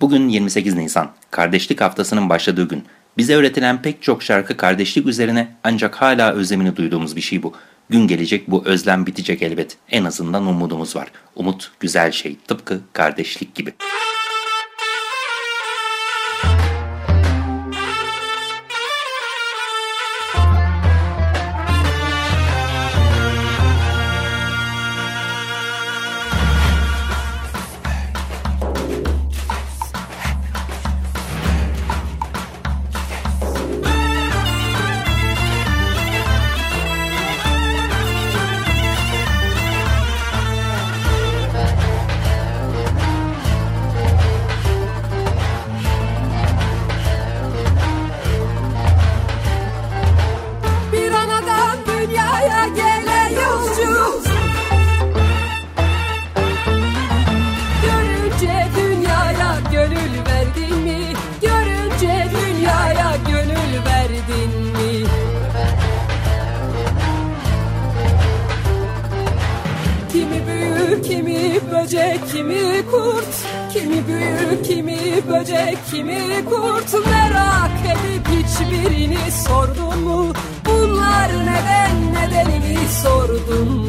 Bugün 28 Nisan. Kardeşlik haftasının başladığı gün. Bize öğretilen pek çok şarkı kardeşlik üzerine ancak hala özlemini duyduğumuz bir şey bu. Gün gelecek bu özlem bitecek elbet. En azından umudumuz var. Umut güzel şey. Tıpkı kardeşlik gibi. Kimi kurt Merak edip hiçbirini sordun mu? Bunlar neden nedenini sordun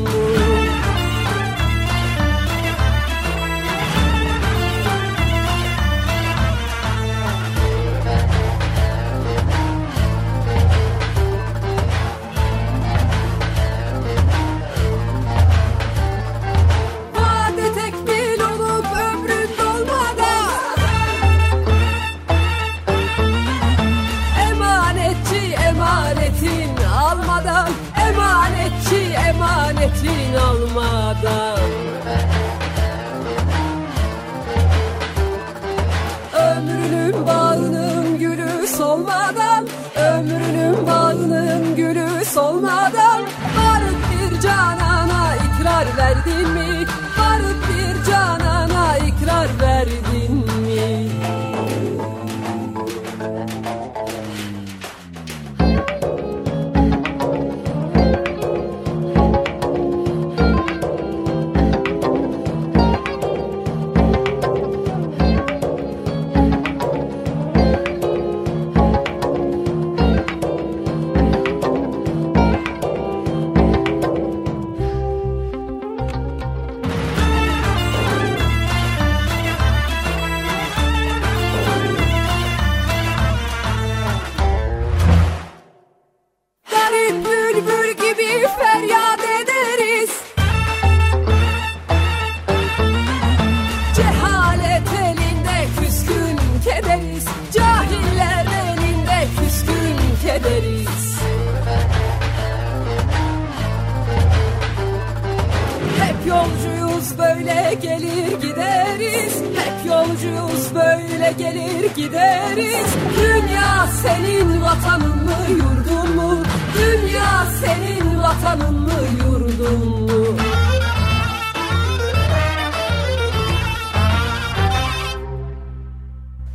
gideriz Dünya senin vatanın mı yurdun mu? Dünya senin vatanın mı yurdun mu?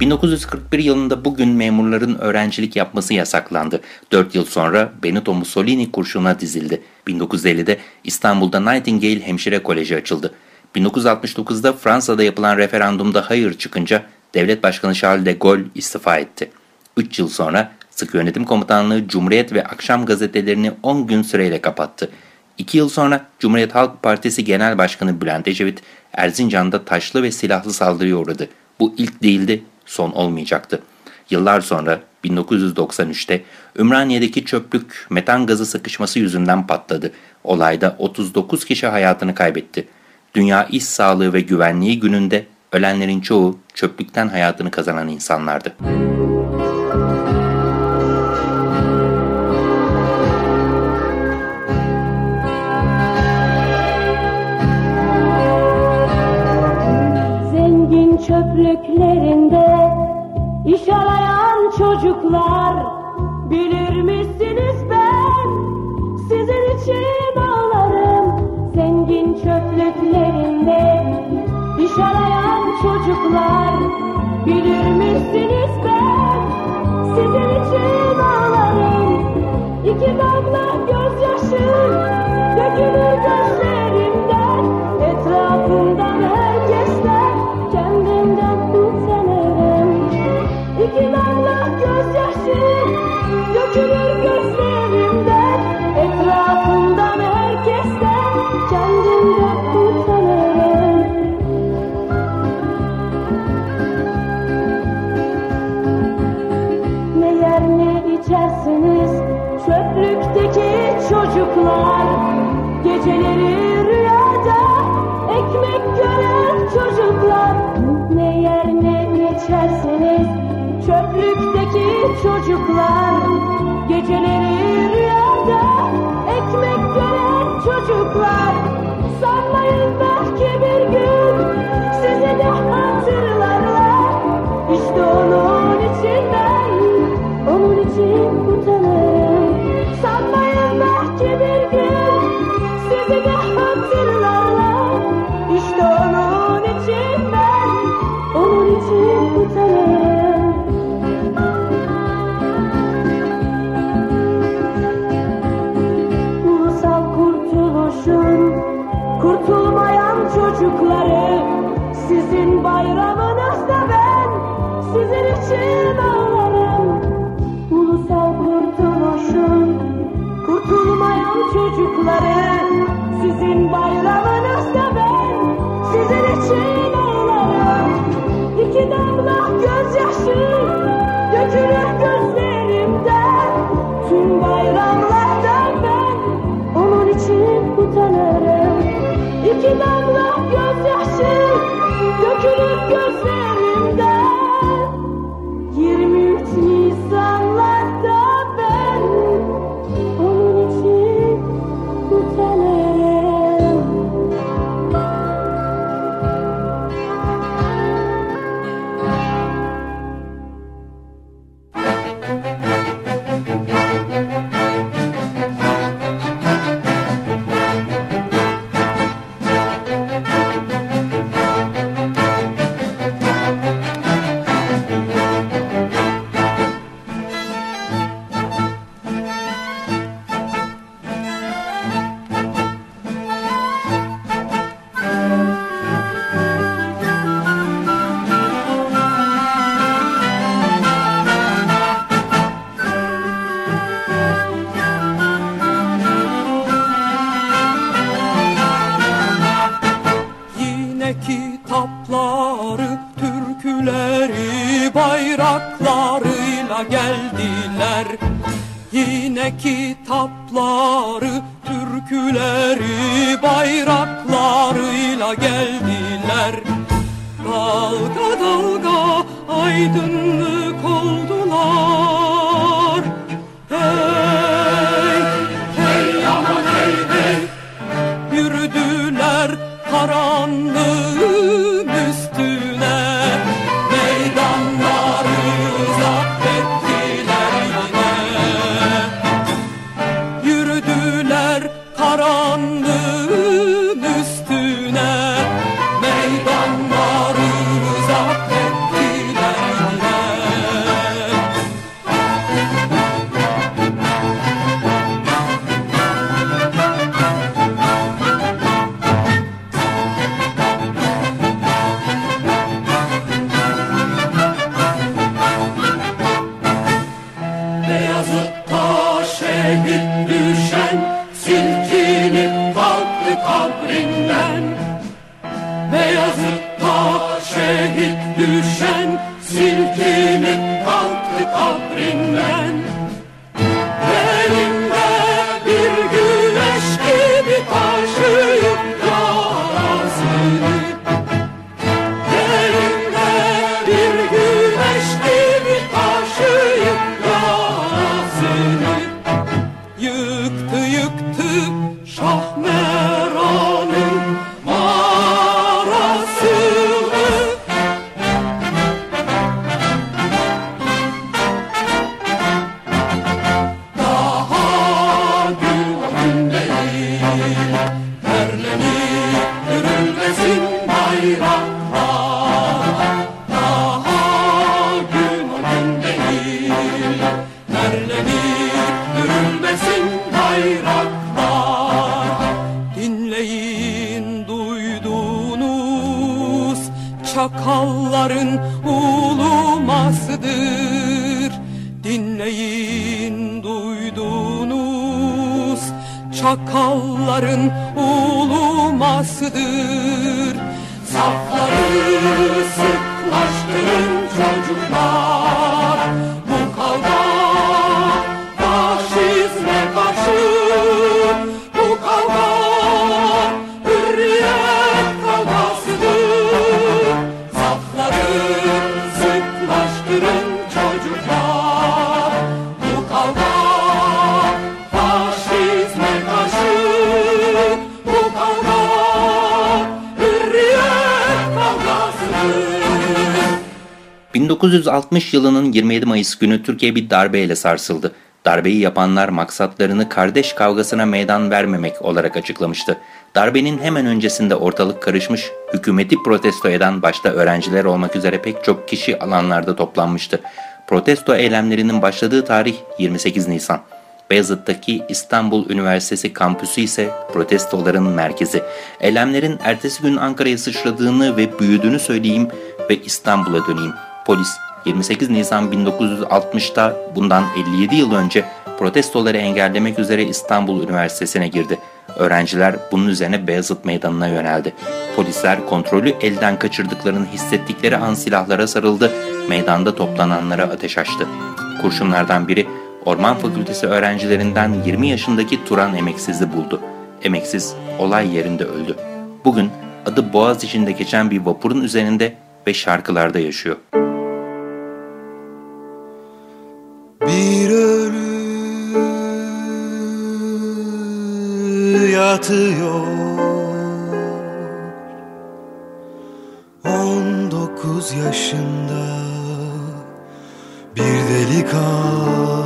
1941 yılında bugün memurların öğrencilik yapması yasaklandı. 4 yıl sonra Benito Mussolini kurşuna dizildi. 1950'de İstanbul'da Nightingale Hemşire Koleji açıldı. 1969'da Fransa'da yapılan referandumda hayır çıkınca Devlet Başkanı Charles de Gaulle istifa etti. 3 yıl sonra Sık Yönetim Komutanlığı Cumhuriyet ve Akşam gazetelerini 10 gün süreyle kapattı. 2 yıl sonra Cumhuriyet Halk Partisi Genel Başkanı Bülent Ecevit Erzincan'da taşlı ve silahlı saldırıya uğradı. Bu ilk değildi, son olmayacaktı. Yıllar sonra 1993'te Ümraniye'deki çöplük metan gazı sıkışması yüzünden patladı. Olayda 39 kişi hayatını kaybetti. Dünya İş Sağlığı ve Güvenliği gününde Ölenlerin çoğu çöplükten hayatını kazanan insanlardı. Thank you. çocuklar Geceleri rüyada ekmek gerek çocuklar. let it kitapları, türküleri, bayraklarıyla geldiler. Dalga dalga aydınlık oldular. Safların ulumasıdır Dinleyin duydunuz çakalların ulumasıdır Safları sıklaştırın çocuklar 1960 yılının 27 Mayıs günü Türkiye bir darbeyle sarsıldı. Darbeyi yapanlar maksatlarını kardeş kavgasına meydan vermemek olarak açıklamıştı. Darbenin hemen öncesinde ortalık karışmış, hükümeti protesto eden başta öğrenciler olmak üzere pek çok kişi alanlarda toplanmıştı. Protesto eylemlerinin başladığı tarih 28 Nisan. Beyazıt'taki İstanbul Üniversitesi kampüsü ise protestoların merkezi. Eylemlerin ertesi gün Ankara'ya sıçradığını ve büyüdüğünü söyleyeyim ve İstanbul'a döneyim. Polis 28 Nisan 1960'ta bundan 57 yıl önce protestoları engellemek üzere İstanbul Üniversitesi'ne girdi. Öğrenciler bunun üzerine Beyazıt Meydanı'na yöneldi. Polisler kontrolü elden kaçırdıklarını hissettikleri an silahlara sarıldı, meydanda toplananlara ateş açtı. Kurşunlardan biri Orman Fakültesi öğrencilerinden 20 yaşındaki Turan Emeksiz'i buldu. Emeksiz olay yerinde öldü. Bugün adı Boğaz içinde geçen bir vapurun üzerinde ve şarkılarda yaşıyor. Yatıyor On dokuz yaşında bir delikanlı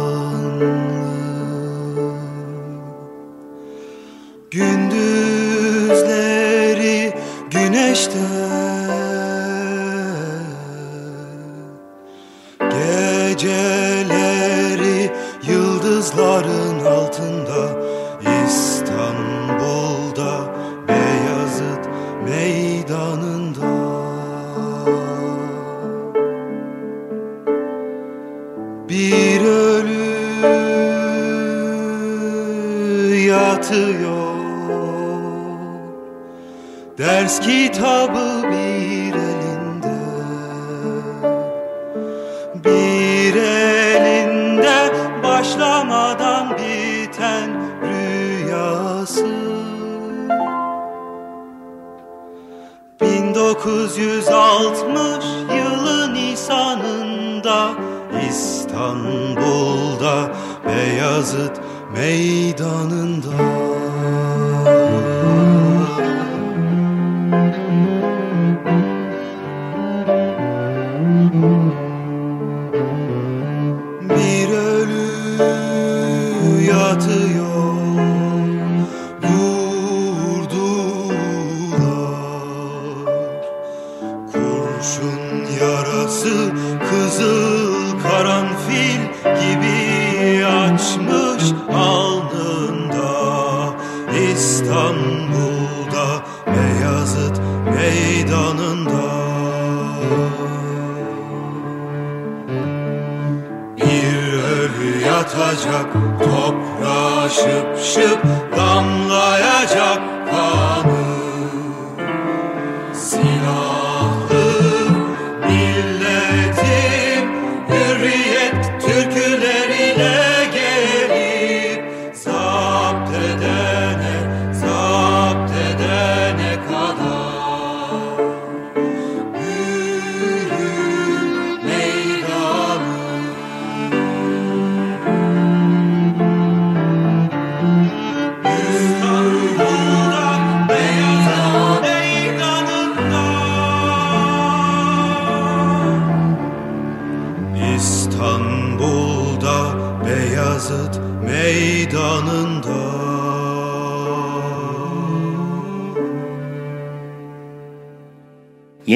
başlamadan biten rüyası. 1960 yılı Nisan'ında İstanbul'da Beyazıt meydanında yarası Kızıl karanfil gibi açmış alnında. İstanbul'da Beyazıt meydanında. Bir ölü yatacak toprağa şıp şıp damlayacak kanı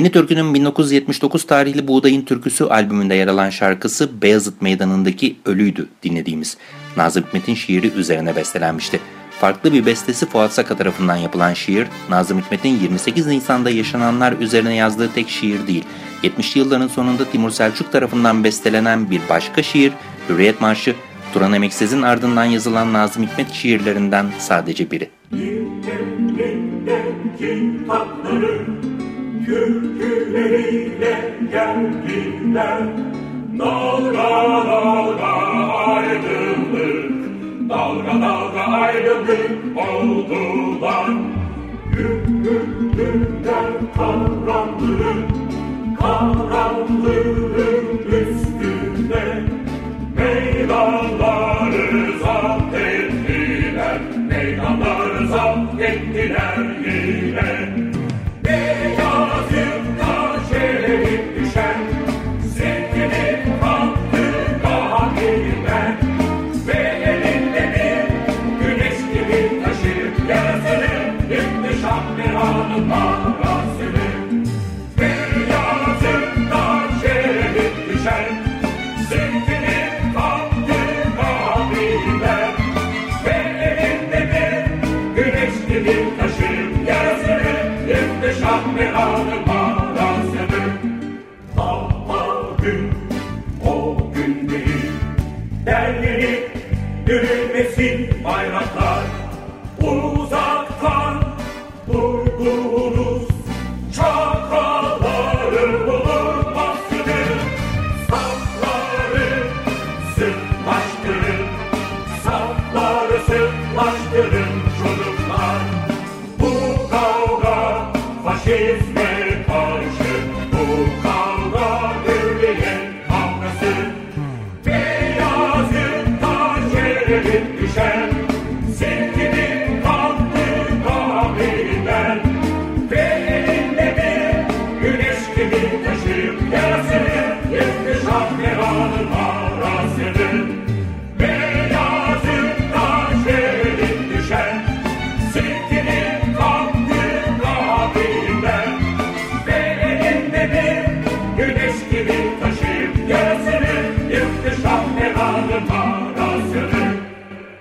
Yeni Türkü'nün 1979 tarihli Buğdayın Türküsü albümünde yer alan şarkısı Beyazıt Meydanı'ndaki Ölüydü dinlediğimiz. Nazım Hikmet'in şiiri üzerine bestelenmişti. farklı bir bestesi Fuat Saka tarafından yapılan şiir, Nazım Hikmet'in 28 Nisan'da yaşananlar üzerine yazdığı tek şiir değil. 70'li yılların sonunda Timur Selçuk tarafından bestelenen bir başka şiir, Hürriyet Marşı, Turan Emeksiz'in ardından yazılan Nazım Hikmet şiirlerinden sadece biri. kitapları Türküleriyle geldiler Dalga dalga aydınlık Dalga dalga aydınlık oldular. Yürüdüler karanlığın Karanlığın üstüne Meydanları zapt ettiler Meydanları zapt ettiler yine Derlenip dönülmesin bayraklar Uzaktan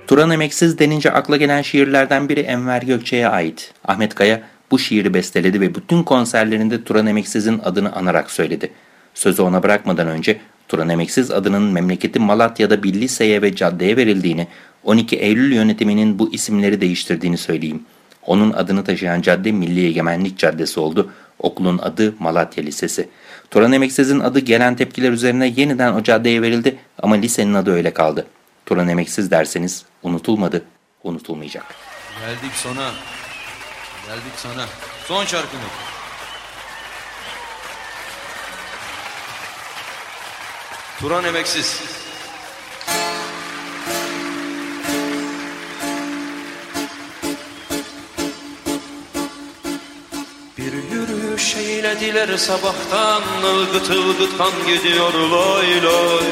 Turan Emeksiz denince akla gelen şiirlerden biri Enver Gökçe'ye ait. Ahmet Kaya bu şiiri besteledi ve bütün konserlerinde Turan Emeksiz'in adını anarak söyledi. Sözü ona bırakmadan önce Turan Emeksiz adının memleketi Malatya'da bir liseye ve caddeye verildiğini, 12 Eylül yönetiminin bu isimleri değiştirdiğini söyleyeyim. Onun adını taşıyan cadde Milli Egemenlik Caddesi oldu. Okulun adı Malatya Lisesi. Turan Emeksiz'in adı gelen tepkiler üzerine yeniden o caddeye verildi ama lisenin adı öyle kaldı. Turan Emeksiz derseniz unutulmadı, unutulmayacak. Geldik sona. Geldik sona. Son şarkımız. Turan Emeksiz. Bir yürüyüş eylediler sabahtan ılgıt ılgıt kan gidiyor loy loy.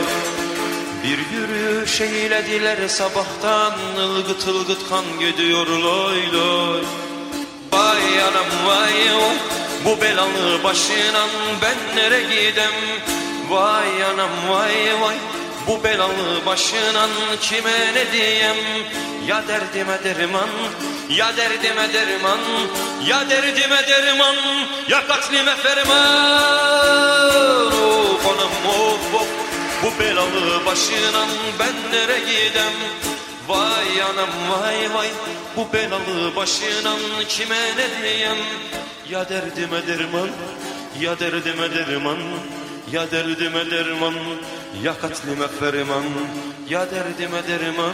Bir yürüyüş eylediler sabahtan ılgıt ılgıt kan gidiyor loy loy. Vay anam vay vay bu belalı başınan ben nere gidem Vay anam vay vay. Bu belalı başınan kime ne diyem? Ya derdime derman ya derdime derman Ya derdime derman ya katlime ferman. Of anam of of. Bu belalı başınan ben nere gidem? Vay anam vay vay. Bu belalı başınan kime ne diyem? Ya derdime derman ya derdime derman Ya derdime derman ya katlime ferman. Ya derdime derman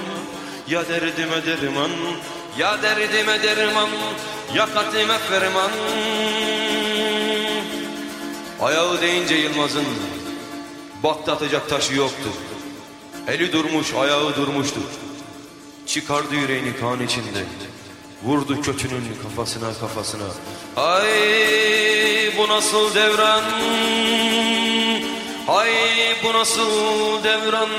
ya derdime derman. Ya derdime derman ya katlime ferman. Ayağı deyince Yılmaz'ın Baktı atacak taşı yoktu. Eli durmuş ayağı durmuştu. Çıkardı yüreğini kan içinde Vurdu kötünün kafasına kafasına. Ay bu nasıl devran? Ay bu nasıl devran?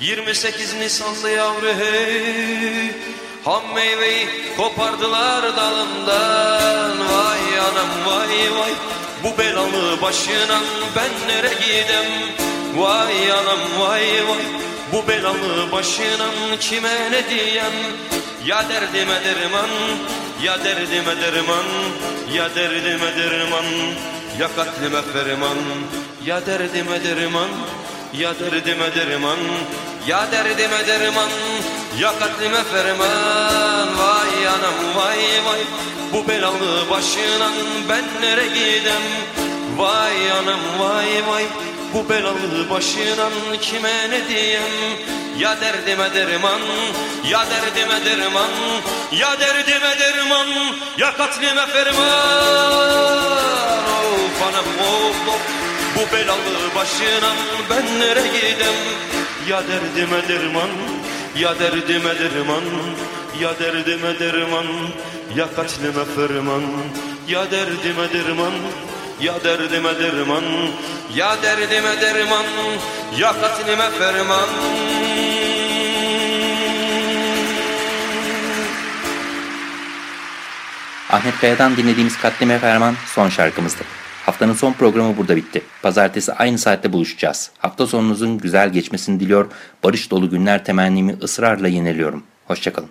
28 Nisan'da yavru hey. Ham meyveyi kopardılar dalından Vay anam vay vay. Bu belalı başına ben nere gidem? Vay anam vay vay Bu belalı başına kime ne diyem Ya derdime derman Ya derdime derman Ya derdime derman Ya katlime ferman. Ya derdime derman Ya derdime derman Ya derdime derman Ya katlime ferman. Vay anam vay vay. Bu belalı başına ben nere gidem? Vay anam vay vay Bu belalı başına kime ne diyem Ya derdime derman Ya derdime derman Ya derdime derman Ya katlime ferman. Of anam of of. Bu belalı başına ben nere gidem Ya derdime derman Ya derdime derman Ya derdime derman Ya katlime ferman. Ya derdime derman Ya derdime derman Ya derdime derman Ya katlime ferman Ahmet Kaya'dan dinlediğimiz Katlime Ferman son şarkımızdı. Haftanın son programı burada bitti. Pazartesi aynı saatte buluşacağız. Hafta sonunuzun güzel geçmesini diliyor. Barış dolu günler temennimi ısrarla yeniliyorum. Hoşçakalın.